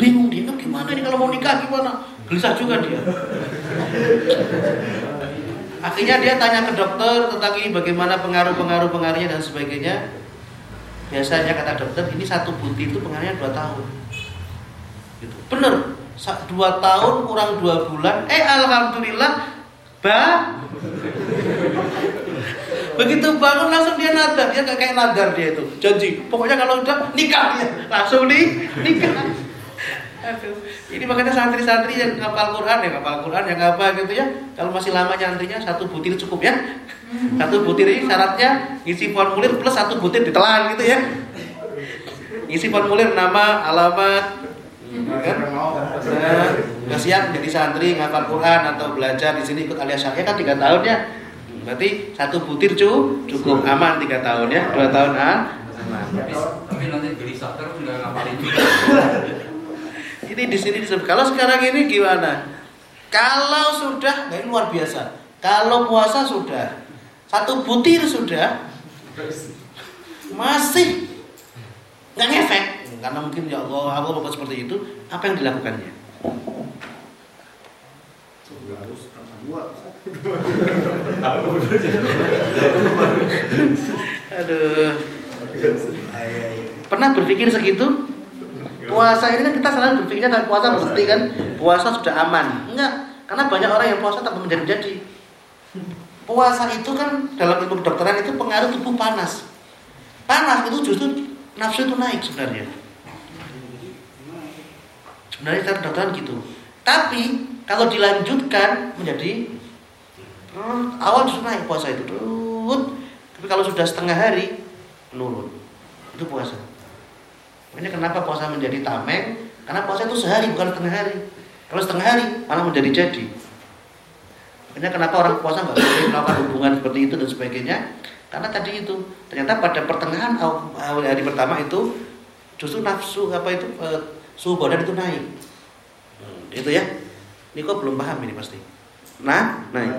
Bingung dia "Ini gimana ini kalau mau nikah gimana? Gelisah juga dia. Akhirnya dia tanya ke dokter tentang ini bagaimana pengaruh-pengaruh pengaruhnya dan sebagainya. Biasanya kata dokter ini satu butir itu pengaruhnya dua tahun. Gitu. Bener, dua tahun kurang dua bulan. Eh alhamdulillah, ba Begitu bangun langsung dia nadar, dia kayak nadar dia itu. Janji, pokoknya kalau udah nikah dia langsung nih nikah. Aduh, ini makanya santri-santri yang ngapal Quran ya ngapal Quran yang apa gitu ya. Kalau masih lama nyantrinya satu butir cukup ya. Satu butir ini syaratnya ngisi formulir plus satu butir ditelan gitu ya. Ngisi formulir nama, alamat, kan? Nah, siap jadi santri ngapal Quran atau belajar di sini ikut alias syariah kan tiga tahun ya. Berarti satu butir cu, cukup aman tiga tahun ya, dua tahun ah, aman. tapi, nanti gelisah terus nggak ngapalin [LAUGHS] Ini di sini disebut. Kalau sekarang ini gimana? Kalau sudah, nah ini luar biasa. Kalau puasa sudah, satu butir sudah, masih nggak ngefek. Karena mungkin ya Allah, Allah membuat seperti itu. Apa yang dilakukannya? Aduh. Pernah berpikir segitu? Puasa ini kan kita selalu berpikirnya kalau puasa mesti kan puasa sudah aman. Enggak, karena banyak orang yang puasa tak menjadi-jadi. Puasa itu kan dalam ilmu kedokteran itu pengaruh tubuh panas. panas itu justru nafsu itu naik sebenarnya. Sebenarnya secara kedokteran gitu. Tapi kalau dilanjutkan menjadi hmm, awal justru naik puasa itu turun. Tapi kalau sudah setengah hari menurun. Itu puasa. Makanya kenapa puasa menjadi tameng? Karena puasa itu sehari bukan setengah hari. Kalau setengah hari malah menjadi jadi. Makanya kenapa orang puasa nggak boleh melakukan hubungan seperti itu dan sebagainya? Karena tadi itu ternyata pada pertengahan awal hari pertama itu justru nafsu apa itu e, suhu badan itu naik. Hmm, itu ya. Ini kok belum paham ini pasti. Nah, naik.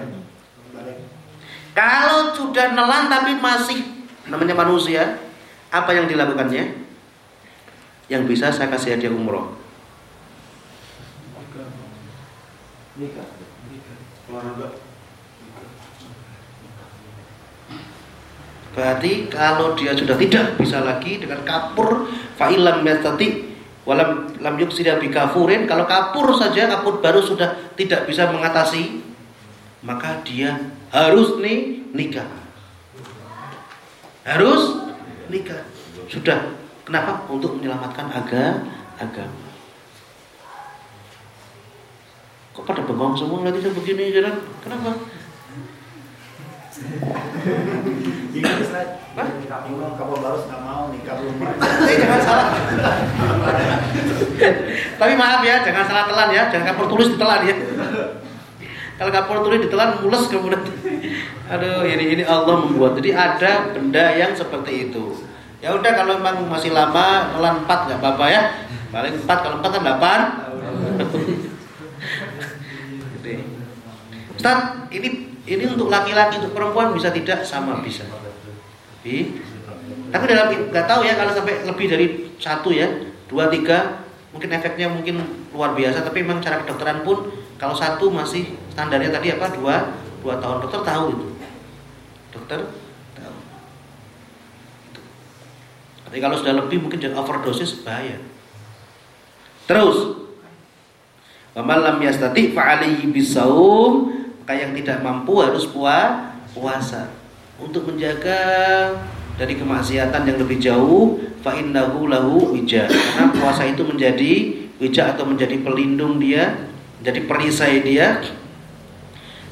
Kalau sudah nelan tapi masih namanya manusia, apa yang dilakukannya? Yang bisa saya kasih hadiah umroh. Nikah. Olahraga. Berarti kalau dia sudah tidak bisa lagi dengan kapur fa'ilam yastati walam lam yuksida bikafurin kalau kapur saja kapur baru sudah tidak bisa mengatasi maka dia harus nih nikah. Harus nikah. Sudah. Kenapa? Untuk menyelamatkan aga agama. Kok pada bengong semua nanti saya begini jalan? Kenapa? Kapal baru nggak mau nikah belum. Eh, jangan salah. Tapi maaf ya, jangan salah telan ya, jangan kapur tulis ditelan ya. Kalau kapur tulis ditelan mules kemudian. [LAUGHS] Aduh, ini ini Allah membuat. Jadi ada benda yang seperti itu. Ya udah kalau memang masih lama telan 4 nggak apa-apa ya. Paling 4 kalau 4 kan 8. Gitu. Ustaz, ini ini untuk laki-laki, untuk perempuan bisa tidak sama bisa. Tapi, tapi dalam nggak tahu ya kalau sampai lebih dari satu ya, dua tiga, mungkin efeknya mungkin luar biasa. Tapi memang cara kedokteran pun kalau satu masih standarnya tadi apa dua dua tahun dokter tahu itu. Dokter tahu. Tapi kalau sudah lebih mungkin jadi overdosis bahaya. Terus, Wamalam yastati fa'alihi bisaum maka yang tidak mampu harus puasa untuk menjaga dari kemaksiatan yang lebih jauh fa innahu lahu wija karena puasa itu menjadi wija atau menjadi pelindung dia menjadi perisai dia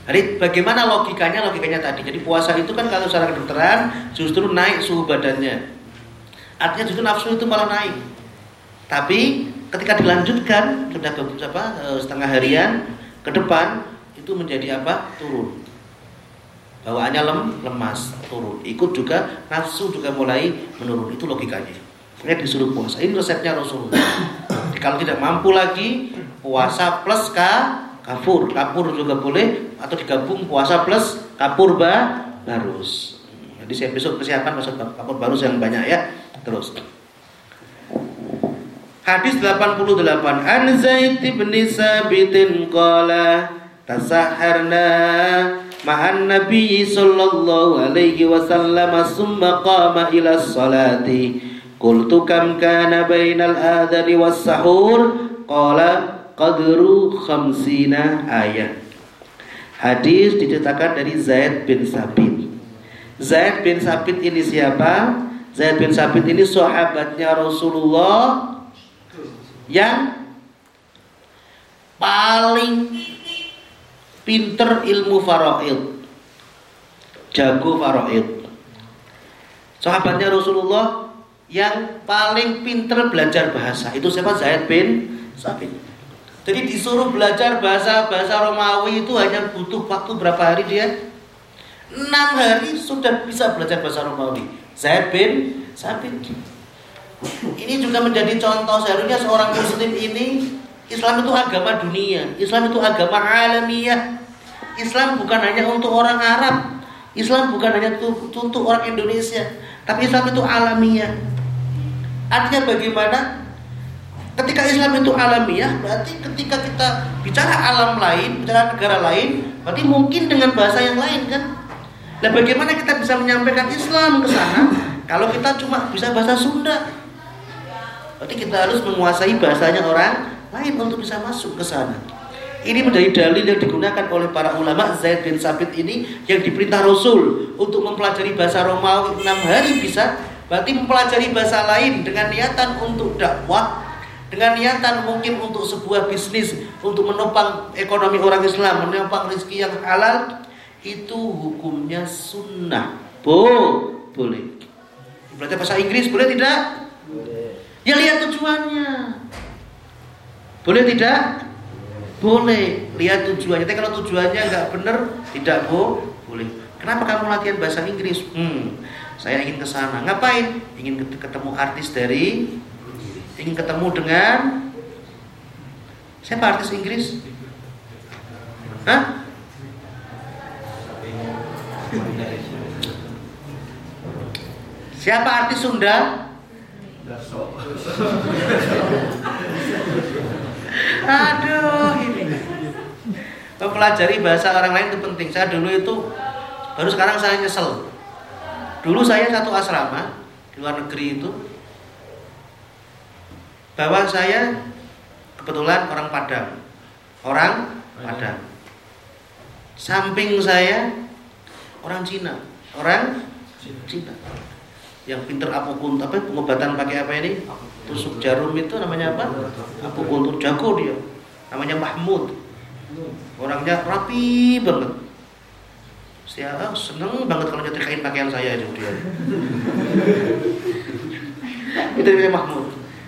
jadi bagaimana logikanya logikanya tadi jadi puasa itu kan kalau secara kedokteran justru naik suhu badannya artinya justru nafsu itu malah naik tapi ketika dilanjutkan sudah ke eh, setengah harian ke depan itu menjadi apa? Turun. Bawaannya lem, lemas, turun. Ikut juga nafsu juga mulai menurun. Itu logikanya. Ini disuruh puasa. Ini resepnya Rasulullah. Kalau tidak mampu lagi puasa plus ka kafur. Kafur juga boleh atau digabung puasa plus kapur ba barus. Jadi saya besok persiapan masuk kapur barus yang banyak ya. Terus. Hadis 88 An Zaid bin Sabitin qala tasaharna ma'an nabi sallallahu alaihi wasallam summa qama ila salati qultu kam kana bainal adhani was sahur qala qadru khamsina ayat. Hadis diceritakan dari Zaid bin Sabit. Zaid bin Sabit ini siapa? Zaid bin Sabit ini sahabatnya Rasulullah yang paling pinter ilmu faraid jago faraid. Sahabatnya Rasulullah yang paling pinter belajar bahasa. Itu siapa? Zaid bin Sabit. Jadi disuruh belajar bahasa bahasa Romawi itu hanya butuh waktu berapa hari dia? Enam hari sudah bisa belajar bahasa Romawi. Zaid bin Sabit. Ini juga menjadi contoh seharusnya seorang muslim ini Islam itu agama dunia, Islam itu agama alamiah. Islam bukan hanya untuk orang Arab, Islam bukan hanya untuk orang Indonesia, tapi Islam itu alamiah. Artinya bagaimana? Ketika Islam itu alamiah, berarti ketika kita bicara alam lain, bicara negara lain, berarti mungkin dengan bahasa yang lain kan? Nah, bagaimana kita bisa menyampaikan Islam ke sana kalau kita cuma bisa bahasa Sunda? Berarti kita harus menguasai bahasanya orang lain untuk bisa masuk ke sana. Ini menjadi dalil yang digunakan oleh para ulama Zaid bin Sabit ini yang diperintah Rasul untuk mempelajari bahasa Romawi enam hari bisa Berarti mempelajari bahasa lain dengan niatan untuk dakwah, dengan niatan mungkin untuk sebuah bisnis, untuk menopang ekonomi orang Islam, menopang rezeki yang halal, itu hukumnya sunnah. Bo, boleh. Belajar bahasa Inggris boleh tidak? Ya lihat tujuannya. Boleh tidak? Boleh. Lihat tujuannya. Tapi kalau tujuannya nggak benar, tidak bo, boleh. Kenapa kamu latihan bahasa Inggris? Hmm, saya ingin ke sana. Ngapain? Ingin ketemu artis dari ingin ketemu dengan siapa artis Inggris? Hah? Siapa artis Sunda? Aduh, ini. Mempelajari bahasa orang lain itu penting. Saya dulu itu baru sekarang saya nyesel. Dulu saya satu asrama di luar negeri itu bahwa saya kebetulan orang Padang. Orang Padang. Samping saya orang Cina. Orang Cina. Yang pinter apukuntur apa pengobatan pakai apa ini? Tusuk jarum itu namanya apa? Apukuntur jago dia. Namanya Mahmud. Orangnya rapi banget. Oh, seneng banget kalau nyetrikain pakaian saya itu dia. itu namanya Mahmud.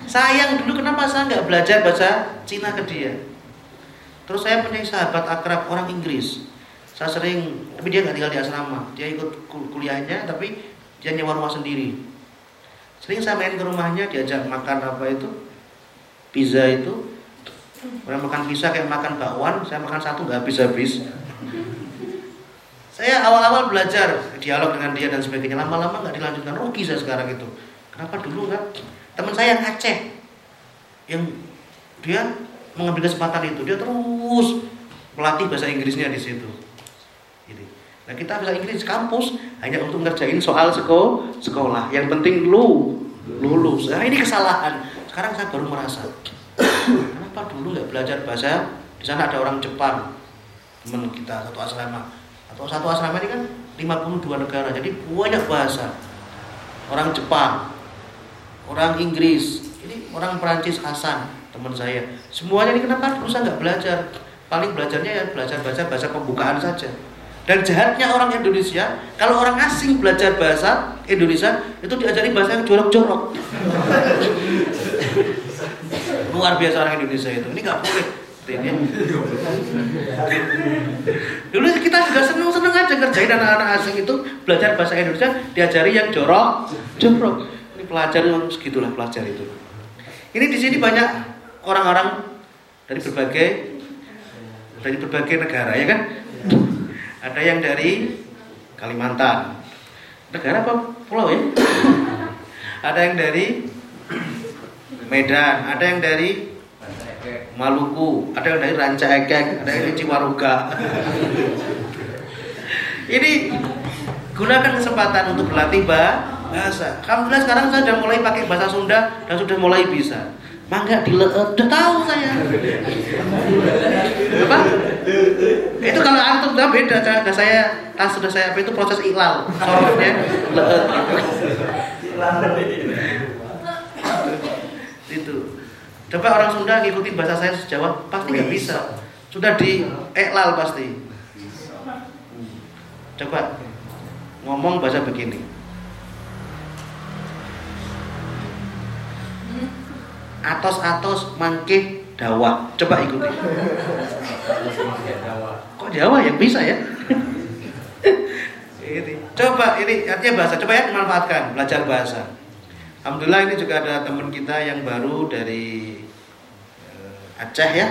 Sayang dulu kenapa saya nggak belajar bahasa Cina ke dia. Terus saya punya sahabat akrab orang Inggris. Saya sering, tapi dia nggak tinggal di asrama. Dia ikut kuliahnya, tapi dia nyewa rumah sendiri. Sering saya main ke rumahnya, diajak makan apa itu, pizza itu. Orang makan pizza kayak makan bakwan, saya makan satu nggak habis-habis. Saya awal-awal belajar dialog dengan dia dan sebagainya, lama-lama nggak dilanjutkan. Rugi saya sekarang itu. Kenapa dulu nggak? Teman saya yang Aceh, yang dia mengambil kesempatan itu, dia terus melatih bahasa Inggrisnya di situ. Nah kita bahasa Inggris kampus hanya untuk ngerjain soal seko, sekolah. Yang penting lu lulus. Nah ini kesalahan. Sekarang saya baru merasa. [COUGHS] Kenapa dulu nggak belajar bahasa? Di sana ada orang Jepang, teman kita satu asrama. Atau satu asrama ini kan 52 negara, jadi banyak bahasa. Orang Jepang, orang Inggris, ini orang Perancis Hasan, teman saya. Semuanya ini kenapa saya nggak belajar? Paling belajarnya ya belajar bahasa bahasa pembukaan saja. Dan jahatnya orang Indonesia, kalau orang asing belajar bahasa Indonesia, itu diajari bahasa yang jorok-jorok. Luar biasa orang Indonesia itu. Ini nggak boleh. Ini. Dulu kita juga seneng-seneng aja ngerjain anak-anak asing itu belajar bahasa Indonesia, diajari yang jorok, jorok. Ini pelajar segitulah pelajar itu. Ini di sini banyak orang-orang dari berbagai dari berbagai negara ya kan ada yang dari Kalimantan. Negara apa? Pulau ya? ada yang dari Medan, ada yang dari Maluku, ada yang dari Ranca Ekek, ada yang dari Ciwaruga. [LAUGHS] Ini gunakan kesempatan untuk berlatih bahasa. Alhamdulillah sekarang saya sudah mulai pakai bahasa Sunda dan sudah mulai bisa. Mangga dileet, udah tahu saya. [LAUGHS] Apa? Itu kalau antum udah beda, sudah saya tas sudah saya apa itu proses ilal, sorofnya leet itu. Coba orang Sunda ngikutin bahasa saya sejawab pasti nggak bisa. Sudah di eklal pasti. Coba ngomong bahasa begini. atos-atos mangke dawa. Coba ikuti. Kok Jawa yang bisa ya? [LAUGHS] Coba ini artinya bahasa. Coba ya dimanfaatkan belajar bahasa. Alhamdulillah ini juga ada teman kita yang baru dari Aceh ya,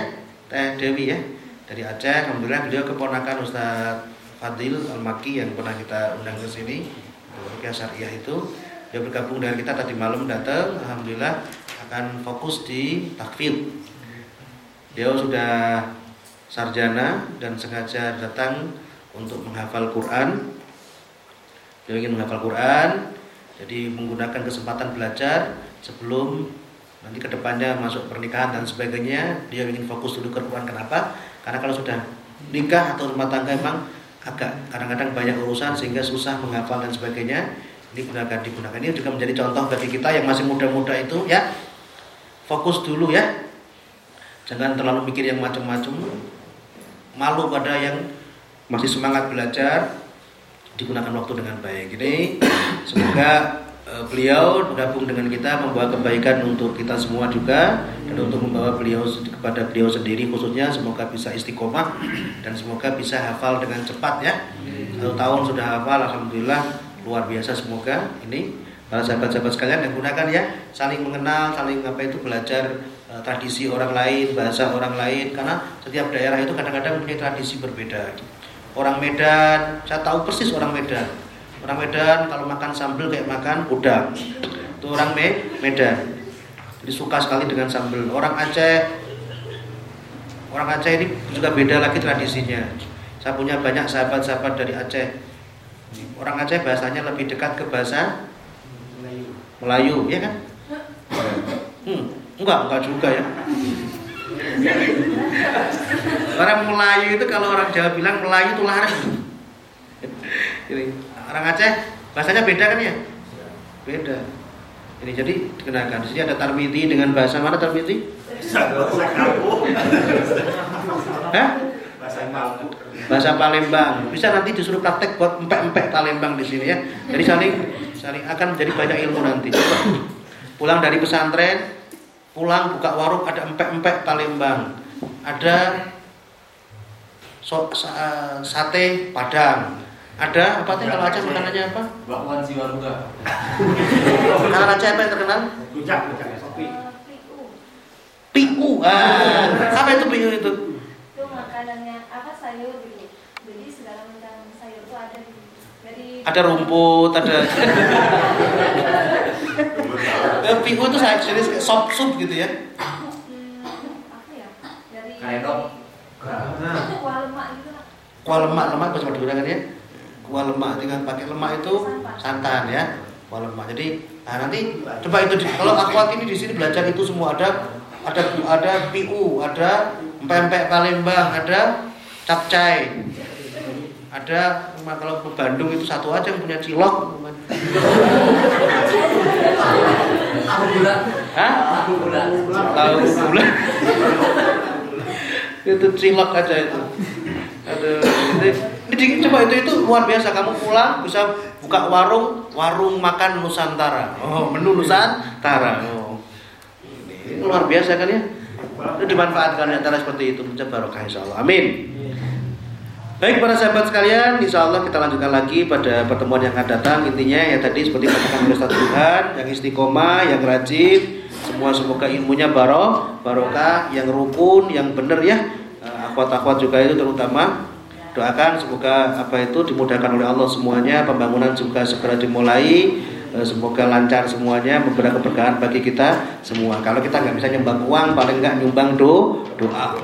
Teh Dewi ya. Dari Aceh, alhamdulillah beliau keponakan Ustadz Fadil Al-Maki yang pernah kita undang ke sini. Rupiah Syariah itu dia bergabung dengan kita tadi malam datang, alhamdulillah akan fokus di takfir. Dia sudah sarjana dan sengaja datang untuk menghafal Quran. Dia ingin menghafal Quran, jadi menggunakan kesempatan belajar sebelum nanti ke depannya masuk pernikahan dan sebagainya. Dia ingin fokus dulu ke Quran. Kenapa? Karena kalau sudah nikah atau rumah tangga memang agak kadang-kadang banyak urusan sehingga susah menghafal dan sebagainya. Ini gunakan digunakan ini juga menjadi contoh bagi kita yang masih muda-muda itu ya. Fokus dulu ya. Jangan terlalu mikir yang macam-macam. Malu pada yang masih semangat belajar digunakan waktu dengan baik. Ini semoga beliau bergabung dengan kita membawa kebaikan untuk kita semua juga dan untuk membawa beliau kepada beliau sendiri khususnya semoga bisa istiqomah dan semoga bisa hafal dengan cepat ya. Satu tahun sudah hafal alhamdulillah luar biasa semoga ini para sahabat-sahabat sekalian yang gunakan ya saling mengenal, saling apa itu belajar eh, tradisi orang lain, bahasa orang lain karena setiap daerah itu kadang-kadang punya tradisi berbeda. Orang Medan, saya tahu persis orang Medan. Orang Medan kalau makan sambal kayak makan udang. Itu orang Me Medan. Jadi suka sekali dengan sambal. Orang Aceh, orang Aceh ini juga beda lagi tradisinya. Saya punya banyak sahabat-sahabat dari Aceh. Orang Aceh bahasanya lebih dekat ke bahasa Melayu, ya kan? Hmm, enggak, enggak juga ya. Orang Melayu itu kalau orang Jawa bilang Melayu itu laris. Orang Aceh bahasanya beda kan ya? Beda. Ini jadi dikenakan. Di sini ada Tarmiti dengan bahasa mana Tarmiti? Bahasa. Hah? Bahasa Palembang. Bisa nanti disuruh praktek buat empek-empek Palembang di sini ya. Jadi saling saling akan menjadi banyak ilmu nanti. Pulang dari pesantren, pulang buka warung ada empek-empek Palembang. Ada so, sa- sate Padang. Ada apa tuh kalau Aceh makanannya apa? Bakwan Siwaruga. Makanan Aceh apa yang terkenal? Rujak, rujak kopi. Piu. Ah, apa itu piu itu? itu makanannya apa sayur gitu jadi segala macam sayur itu ada di dari Ada rumput, ada Eh, Piu itu saya jenis kayak sop sup gitu ya. hmm, apa ya dari Karedok. itu kuah lemak gitu lah Kuah lemak, lemak bisa digunakan ya. Kuah lemak dengan pakai lemak itu santan ya. Kuah lemak. Jadi nah nanti coba itu di- kalau akwat ini di sini belajar itu semua ada ada ada piu, ada empek-empek Palembang, ada capcay. Ada kalau ke Bandung itu satu aja yang punya cilok. Aku bulan. Hah? Aku bulan. Tahu bulan. itu cilok aja itu. Aduh, ini coba itu itu luar biasa. Kamu pulang bisa buka warung, warung makan Nusantara. Oh, menu Nusantara. Oh. Ini luar biasa kan ya? Itu dimanfaatkan antara seperti itu mencoba barokah insya Allah. Amin. Baik para sahabat sekalian, insya Allah kita lanjutkan lagi pada pertemuan yang akan datang. Intinya ya tadi seperti katakan oleh Ustaz Tuhan, yang istiqomah, yang rajin, semua semoga ilmunya barok, barokah, yang rukun, yang benar ya. Eh, Akhwat-akhwat juga itu terutama doakan semoga apa itu dimudahkan oleh Allah semuanya, pembangunan juga segera dimulai. Eh, Semoga lancar semuanya, memberi keberkahan bagi kita semua. Kalau kita nggak bisa nyumbang uang, paling nggak nyumbang do, doa.